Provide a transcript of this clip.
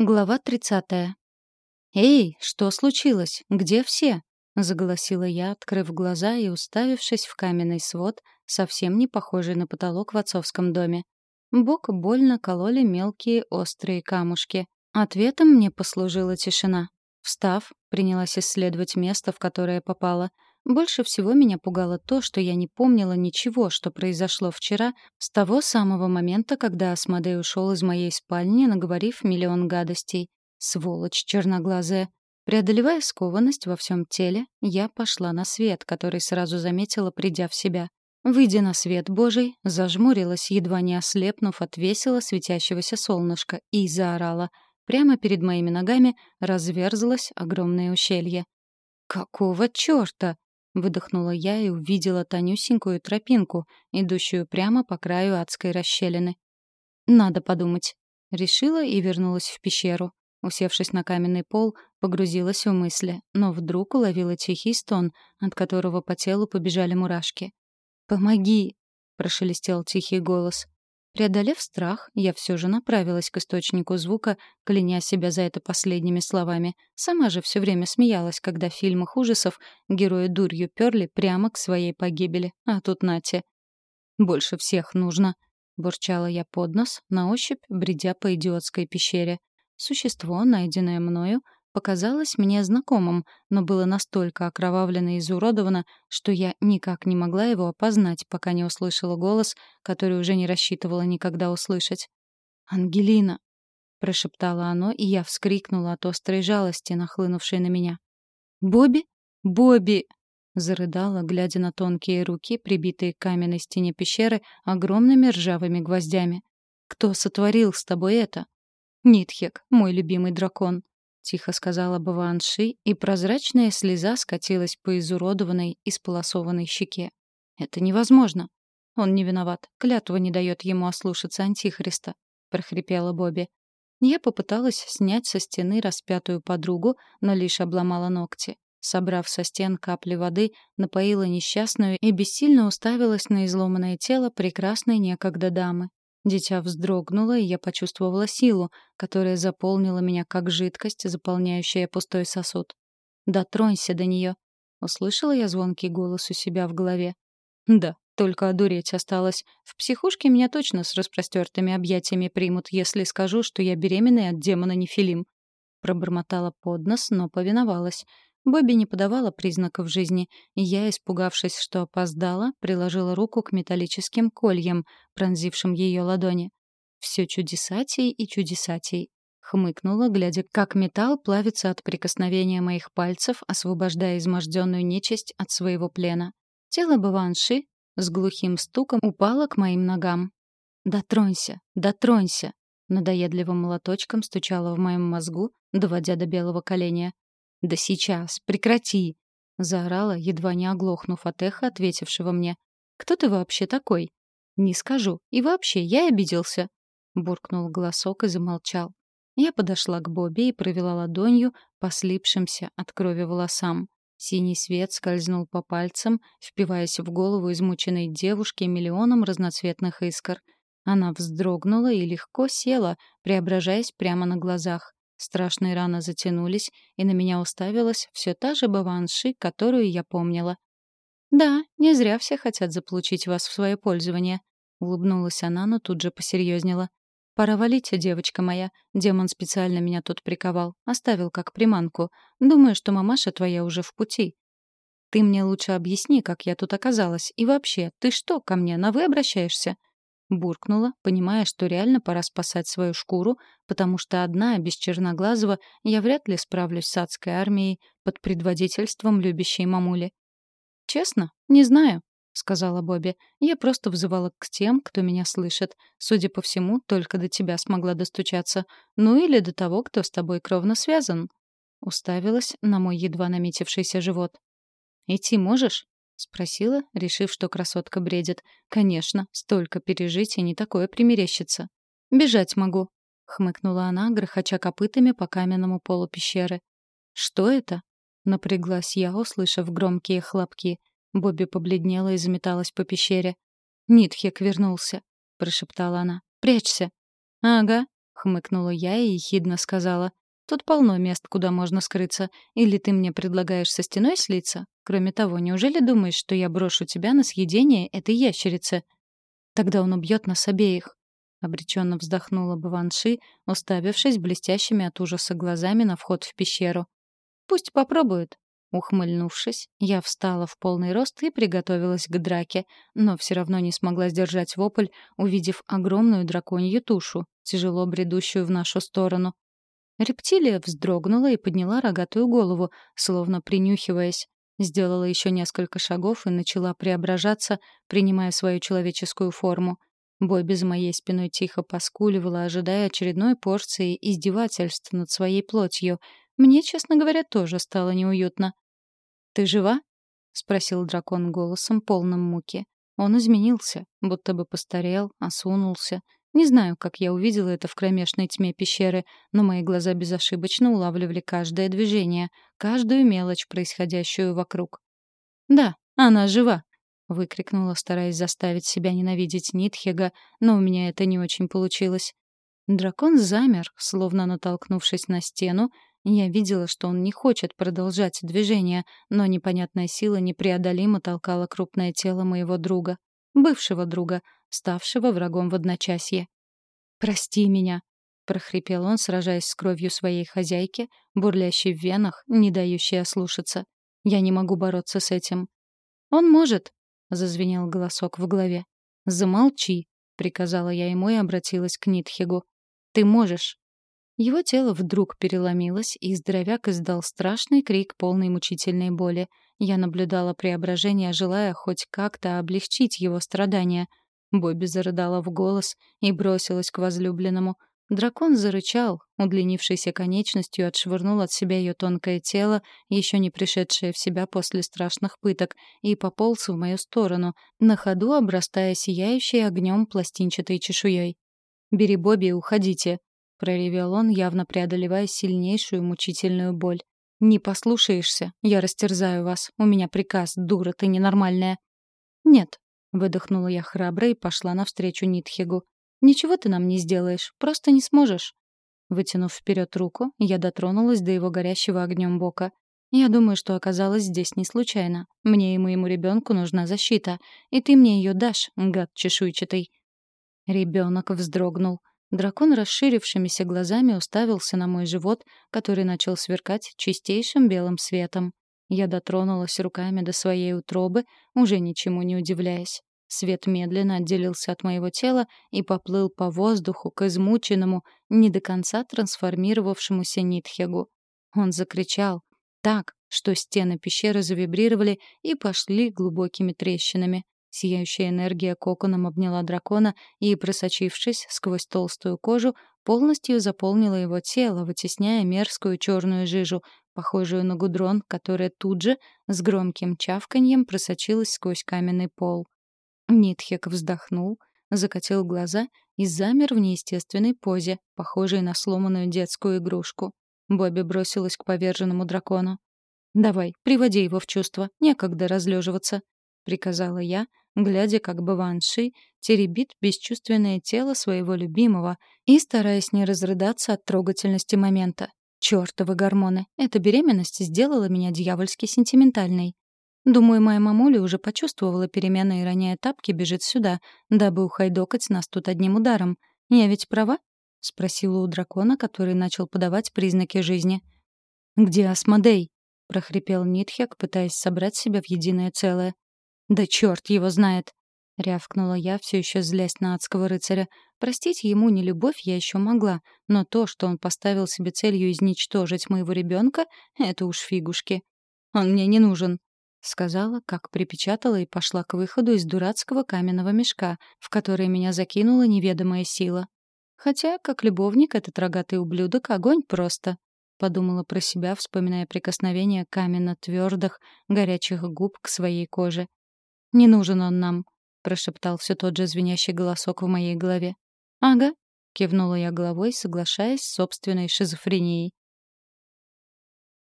Глава 30. «Эй, что случилось? Где все?» — заголосила я, открыв глаза и уставившись в каменный свод, совсем не похожий на потолок в отцовском доме. Бок больно кололи мелкие острые камушки. Ответом мне послужила тишина. Встав, принялась исследовать место, в которое попала — больше всего меня пугало то, что я не помнила ничего, что произошло вчера, с того самого момента, когда Асмодей ушел из моей спальни, наговорив миллион гадостей. Сволочь черноглазая. Преодолевая скованность во всем теле, я пошла на свет, который сразу заметила, придя в себя. Выйдя на свет Божий, зажмурилась, едва не ослепнув от весело светящегося солнышка, и заорала. Прямо перед моими ногами разверзлось огромное ущелье. «Какого чёрта?» Выдохнула я и увидела тонюсенькую тропинку, идущую прямо по краю адской расщелины. «Надо подумать». Решила и вернулась в пещеру. Усевшись на каменный пол, погрузилась в мысли, но вдруг уловила тихий стон, от которого по телу побежали мурашки. «Помоги!» — прошелестел тихий голос. Преодолев страх, я все же направилась к источнику звука, кляня себя за это последними словами. Сама же все время смеялась, когда в фильмах ужасов герои дурью перли прямо к своей погибели. А тут нате. «Больше всех нужно», — бурчала я под нос, на ощупь бредя по идиотской пещере. Существо, найденное мною, показалось мне знакомым, но было настолько окровавлено и изуродовано, что я никак не могла его опознать, пока не услышала голос, который уже не рассчитывала никогда услышать. «Ангелина!» — прошептало оно, и я вскрикнула от острой жалости, нахлынувшей на меня. «Бобби? Бобби!» — зарыдала, глядя на тонкие руки, прибитые к каменной стене пещеры огромными ржавыми гвоздями. «Кто сотворил с тобой это?» «Нитхек, мой любимый дракон», тихо сказала Баванши, и прозрачная слеза скатилась по изуродованной и сполосованной щеке. «Это невозможно. Он не виноват. Клятва не дает ему ослушаться Антихриста», — прохрипела Бобби. Я попыталась снять со стены распятую подругу, но лишь обломала ногти. Собрав со стен капли воды, напоила несчастную и бессильно уставилась на изломанное тело прекрасной некогда дамы. Дитя вздрогнуло, и я почувствовала силу, которая заполнила меня как жидкость, заполняющая пустой сосуд. «Дотронься до нее!» — услышала я звонкий голос у себя в голове. «Да, только одуреть осталось. В психушке меня точно с распростертыми объятиями примут, если скажу, что я беременная от демона Нефилим». Пробормотала под нос, но повиновалась. Бобби не подавала признаков жизни, и я, испугавшись, что опоздала, приложила руку к металлическим кольям, пронзившим ее ладони. «Все чудесатей и чудесатей», — хмыкнула, глядя, как металл плавится от прикосновения моих пальцев, освобождая изможденную нечисть от своего плена. Тело Баванши с глухим стуком упало к моим ногам. «Дотронься, дотронься!» Надоедливым молоточком стучало в моем мозгу, доводя до белого коленя. «Да сейчас, прекрати!» — заорала, едва не оглохнув от эха, ответившего мне. «Кто ты вообще такой?» «Не скажу. И вообще, я обиделся!» — буркнул голосок и замолчал. Я подошла к Бобби и провела ладонью по слипшимся от крови волосам. Синий свет скользнул по пальцам, впиваясь в голову измученной девушки миллионом разноцветных искр. Она вздрогнула и легко села, преображаясь прямо на глазах. Страшные раны затянулись, и на меня уставилась все та же Баванши, которую я помнила. «Да, не зря все хотят заполучить вас в свое пользование», — улыбнулась она, но тут же посерьезнела. «Пора валить, девочка моя. Демон специально меня тут приковал. Оставил как приманку. Думаю, что мамаша твоя уже в пути. Ты мне лучше объясни, как я тут оказалась. И вообще, ты что, ко мне на «вы» обращаешься? Буркнула, понимая, что реально пора спасать свою шкуру, потому что одна, без Черноглазого, я вряд ли справлюсь с адской армией под предводительством любящей мамули. «Честно? Не знаю», — сказала Бобби. «Я просто взывала к тем, кто меня слышит. Судя по всему, только до тебя смогла достучаться. Ну или до того, кто с тобой кровно связан». Уставилась на мой едва наметившийся живот. «Идти можешь?» — спросила, решив, что красотка бредит. «Конечно, столько пережить и не такое примерещится». «Бежать могу», — хмыкнула она, грохоча копытами по каменному полу пещеры. «Что это?» — напряглась я, услышав громкие хлопки. Бобби побледнела и заметалась по пещере. «Нитхек вернулся», — прошептала она. «Прячься». «Ага», — хмыкнула я и ехидно сказала. Тут полно мест, куда можно скрыться. Или ты мне предлагаешь со стеной слиться? Кроме того, неужели думаешь, что я брошу тебя на съедение этой ящерицы? Тогда он убьет нас обеих. Обреченно вздохнула Баванши, уставившись блестящими от ужаса глазами на вход в пещеру. «Пусть попробует». Ухмыльнувшись, я встала в полный рост и приготовилась к драке, но все равно не смогла сдержать вопль, увидев огромную драконью тушу, тяжело бредущую в нашу сторону. Рептилия вздрогнула и подняла рогатую голову, словно принюхиваясь. Сделала еще несколько шагов и начала преображаться, принимая свою человеческую форму. Бобби за моей спиной тихо поскуливала, ожидая очередной порции издевательств над своей плотью. Мне, честно говоря, тоже стало неуютно. «Ты жива?» — спросил дракон голосом, полным муки. Он изменился, будто бы постарел, осунулся — не знаю, как я увидела это в кромешной тьме пещеры, но мои глаза безошибочно улавливали каждое движение, каждую мелочь, происходящую вокруг. «Да, она жива!» — выкрикнула, стараясь заставить себя ненавидеть Нитхега, но у меня это не очень получилось. Дракон замер, словно натолкнувшись на стену, я видела, что он не хочет продолжать движение, но непонятная сила непреодолимо толкала крупное тело моего друга, бывшего друга — ставшего врагом в одночасье. «Прости меня», — прохрипел он, сражаясь с кровью своей хозяйки, бурлящей в венах, не дающей ослушаться. «Я не могу бороться с этим». «Он может», — зазвенел голосок в голове. «Замолчи», — приказала я ему и обратилась к Нитхигу. «Ты можешь». Его тело вдруг переломилось, и здоровяк издал страшный крик полной мучительной боли. Я наблюдала преображение, желая хоть как-то облегчить его страдания — Бобби зарыдала в голос и бросилась к возлюбленному. Дракон зарычал, удлинившейся конечностью отшвырнул от себя ее тонкое тело, еще не пришедшее в себя после страшных пыток, и пополз в мою сторону, на ходу обрастая сияющей огнем пластинчатой чешуей. «Бери Бобби уходите», — проревел он, явно преодолевая сильнейшую мучительную боль. «Не послушаешься, я растерзаю вас. У меня приказ, дура ты ненормальная». «Нет, Выдохнула я храбро и пошла навстречу Нитхигу. «Ничего ты нам не сделаешь, просто не сможешь». Вытянув вперед руку, я дотронулась до его горящего огнем бока. Я думаю, что оказалась здесь не случайно. Мне и моему ребенку нужна защита, и ты мне ее дашь, гад чешуйчатый. Ребенок вздрогнул. Дракон расширившимися глазами уставился на мой живот, который начал сверкать чистейшим белым светом. Я дотронулась руками до своей утробы, уже ничему не удивляясь. Свет медленно отделился от моего тела и поплыл по воздуху к измученному, не до конца трансформировавшемуся Нитхегу. Он закричал так, что стены пещеры завибрировали и пошли глубокими трещинами. Сияющая энергия коконом обняла дракона и, просочившись сквозь толстую кожу, полностью заполнила его тело, вытесняя мерзкую черную жижу, похожую на гудрон, которая тут же с громким чавканьем просочилась сквозь каменный пол. Нитхек вздохнул, закатил глаза и замер в неестественной позе, похожей на сломанную детскую игрушку. Бобби бросилась к поверженному дракону. «Давай, приводи его в чувство, некогда разлеживаться», — приказала я, глядя, как Баванши теребит бесчувственное тело своего любимого и стараясь не разрыдаться от трогательности момента. Чёртовы гормоны. Эта беременность сделала меня дьявольски сентиментальной. Думаю, моя мамуля уже почувствовала перемены и, роняя тапки, бежит сюда, дабы ухайдокать нас тут одним ударом. Я ведь права? — спросила у дракона, который начал подавать признаки жизни. «Где Асмодей?» — прохрипел Нитхек, пытаясь собрать себя в единое целое. «Да чёрт его знает!» — рявкнула я, все еще злясь на адского рыцаря. Простить ему не любовь я еще могла, но то, что он поставил себе целью изничтожить моего ребенка, это уж фигушки. «Он мне не нужен», — сказала, как припечатала и пошла к выходу из дурацкого каменного мешка, в который меня закинула неведомая сила. Хотя, как любовник, этот рогатый ублюдок — огонь просто. Подумала про себя, вспоминая прикосновение каменно-твердых, горячих губ к своей коже. «Не нужен он нам», — прошептал все тот же звенящий голосок в моей голове. «Ага», — кивнула я головой, соглашаясь с собственной шизофренией.